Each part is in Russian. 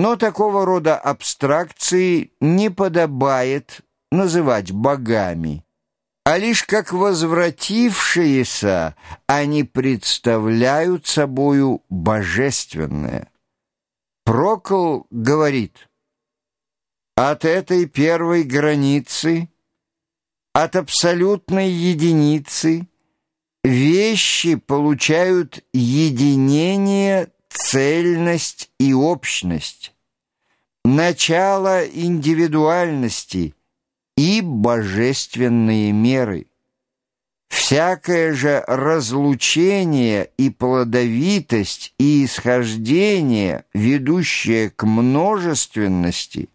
Но такого рода абстракции не подобает называть богами, а лишь как возвратившиеся они представляют собою божественное. Прокл говорит, от этой первой границы, от абсолютной единицы, вещи получают единение, цельность и общность, начало индивидуальности и божественные меры. Всякое же разлучение и плодовитость и исхождение, ведущее к множественности,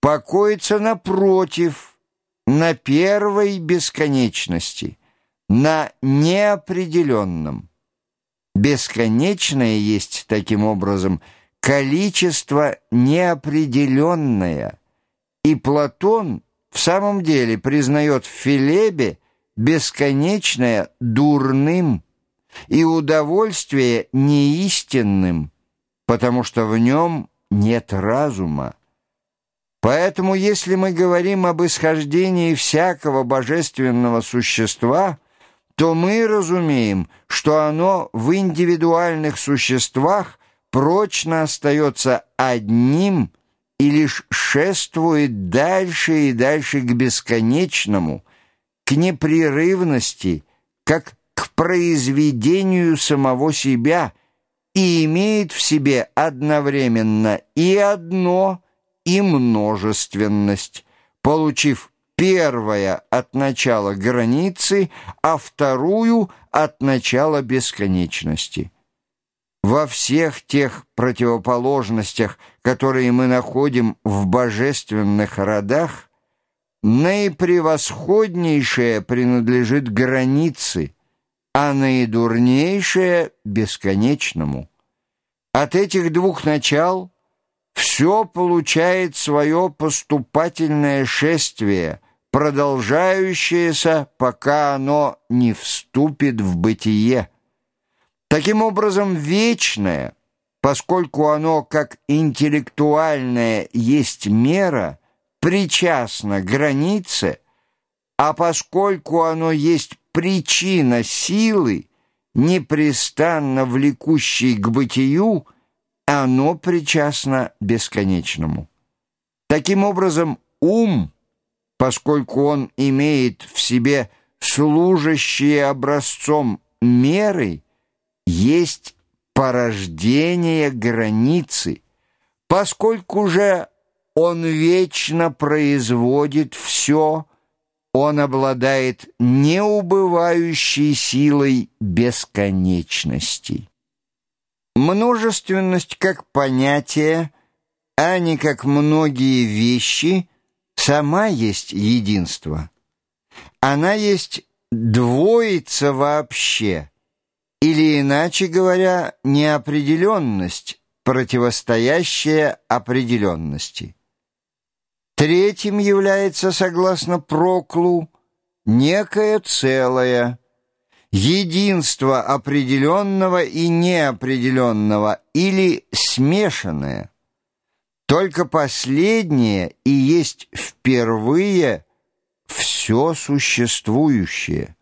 покоится напротив, на первой бесконечности, на неопределенном. Бесконечное есть, таким образом, количество неопределенное, и Платон в самом деле признает в Филебе бесконечное дурным и удовольствие неистинным, потому что в нем нет разума. Поэтому, если мы говорим об исхождении всякого божественного существа, то мы разумеем, что оно в индивидуальных существах прочно остается одним и лишь шествует дальше и дальше к бесконечному, к непрерывности, как к произведению самого себя и имеет в себе одновременно и одно, и множественность, получив первое от начала границы, а вторую от начала бесконечности. Во всех тех противоположностях, которые мы находим в божественных родах, наипревосходнейшее принадлежит границе, а наидурнейшее — бесконечному. От этих двух начал все получает свое поступательное шествие, продолжающееся, пока оно не вступит в бытие. Таким образом, вечное, поскольку оно как интеллектуальное есть мера, причастно границе, а поскольку оно есть причина силы, непрестанно влекущей к бытию, оно причастно бесконечному. Таким образом, ум, поскольку он имеет в себе служащие образцом меры, есть порождение границы, поскольку же он вечно производит все, он обладает неубывающей силой бесконечности. Множественность как понятие, а не как многие вещи, сама есть единство. Она есть двоица вообще, или, иначе говоря, неопределенность, противостоящая определенности. Третьим является, согласно Проклу, некое целое, единство определенного и неопределенного или смешанное. Только последнее и есть впервые все существующее,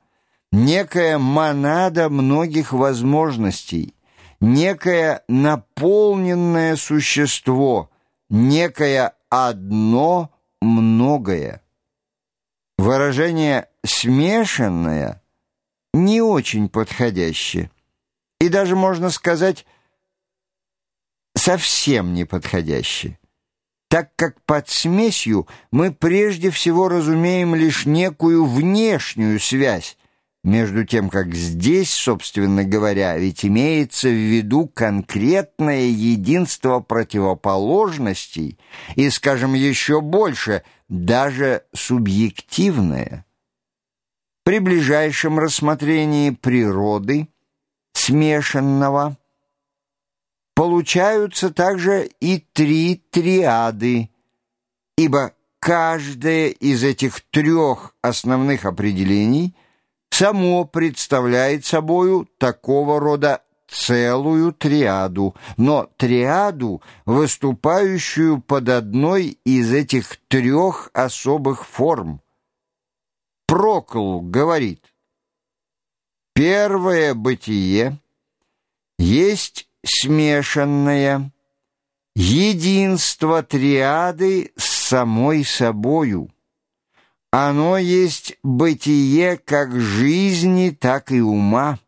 некая монада многих возможностей, некое наполненное существо, некое одно многое. Выражение «смешанное» не очень подходящее. И даже, можно сказать, совсем не подходящее. Так как под смесью мы прежде всего разумеем лишь некую внешнюю связь, между тем, как здесь, собственно говоря, ведь имеется в виду конкретное единство противоположностей и, скажем, еще больше, даже субъективное. При ближайшем рассмотрении природы, смешанного, получаются также и три триады, ибо каждое из этих трех основных определений – само представляет собою такого рода целую триаду, но триаду, выступающую под одной из этих трех особых форм. Прокл говорит, первое бытие есть смешанное единство триады с самой собою. Оно есть бытие как жизни, так и ума.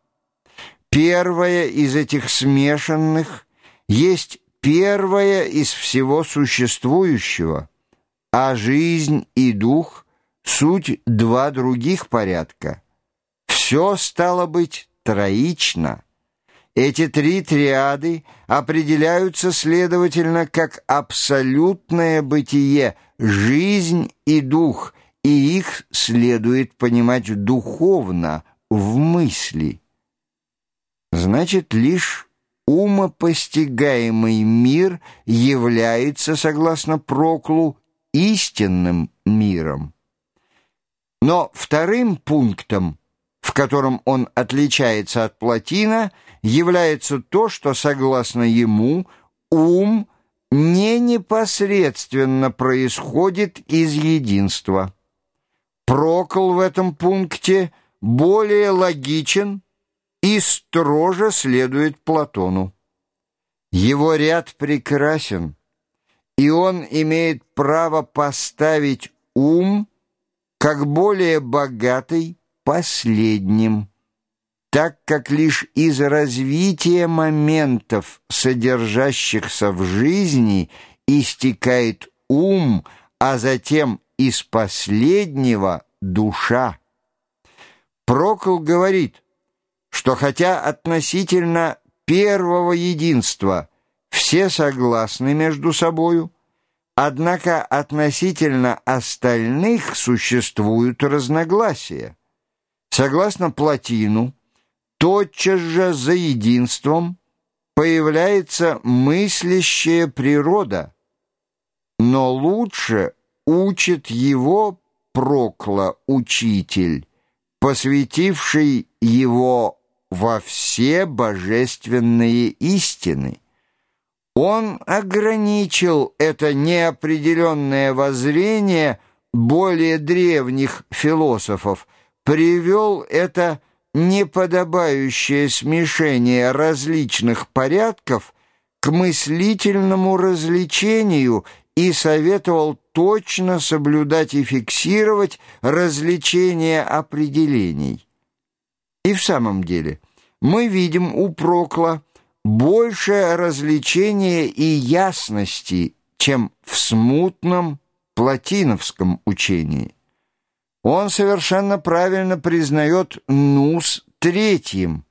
Первое из этих смешанных есть первое из всего существующего, а жизнь и дух — суть два других порядка. Все стало быть троично. Эти три триады определяются, следовательно, как абсолютное бытие, жизнь и дух — и их следует понимать духовно, в мысли. Значит, лишь умопостигаемый мир является, согласно Проклу, истинным миром. Но вторым пунктом, в котором он отличается от Платина, является то, что, согласно ему, ум не непосредственно происходит из единства. Прокол в этом пункте более логичен и строже следует Платону. Его ряд прекрасен, и он имеет право поставить ум как более богатый последним, так как лишь из развития моментов, содержащихся в жизни, истекает ум, а затем из последнего душа. Прокол говорит, что хотя относительно первого единства все согласны между собою, однако относительно остальных существуют разногласия. Согласно Платину, тотчас же за единством появляется мыслящая природа, но лучше учит его Прокла, учитель, посвятивший его во все божественные истины. Он ограничил это неопределенное воззрение более древних философов, привел это неподобающее смешение различных порядков к мыслительному развлечению и советовал точно соблюдать и фиксировать развлечение определений. И в самом деле мы видим у Прокла большее развлечение и ясности, чем в смутном платиновском учении. Он совершенно правильно признает Нус третьим,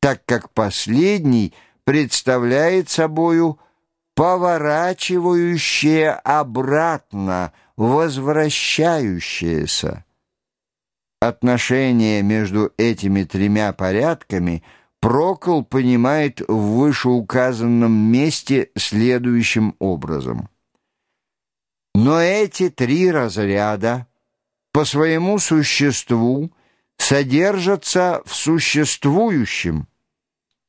так как последний представляет собою поворачивающее обратно, возвращающееся. Отношение между этими тремя порядками Прокол понимает в вышеуказанном месте следующим образом. Но эти три разряда по своему существу содержатся в существующем,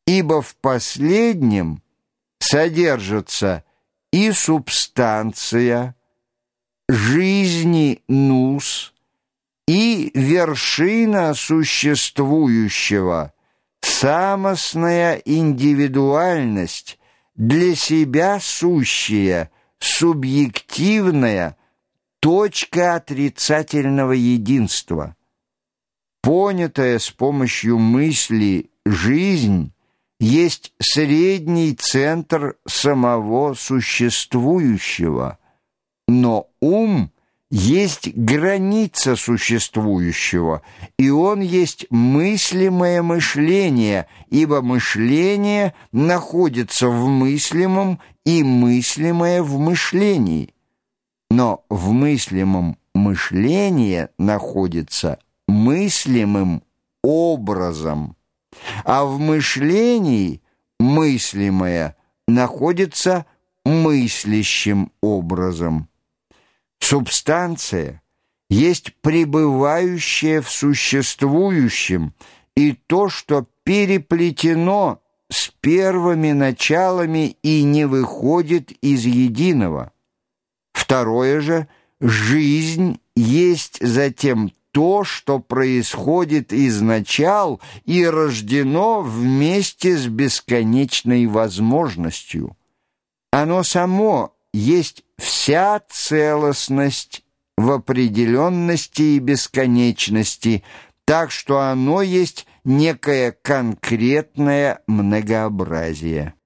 ибо в последнем – содержатся и субстанция, жизни нус, и вершина существующего, самостная индивидуальность, для себя сущая, субъективная, точка отрицательного единства. Понятая с помощью мысли жизнь есть средний центр самого существующего, но ум есть граница существующего, и он есть мыслимое мышление, ибо мышление находится в мыслимом и мыслимое в мышлении. Но в мыслимом мышление находится мыслимым образом а в мышлении мыслимое находится мыслящим образом. Субстанция есть пребывающее в существующем, и то, что переплетено с первыми началами и не выходит из единого. Второе же — жизнь есть затем то, что происходит из начал и рождено вместе с бесконечной возможностью. Оно само есть вся целостность в определенности и бесконечности, так что оно есть некое конкретное многообразие.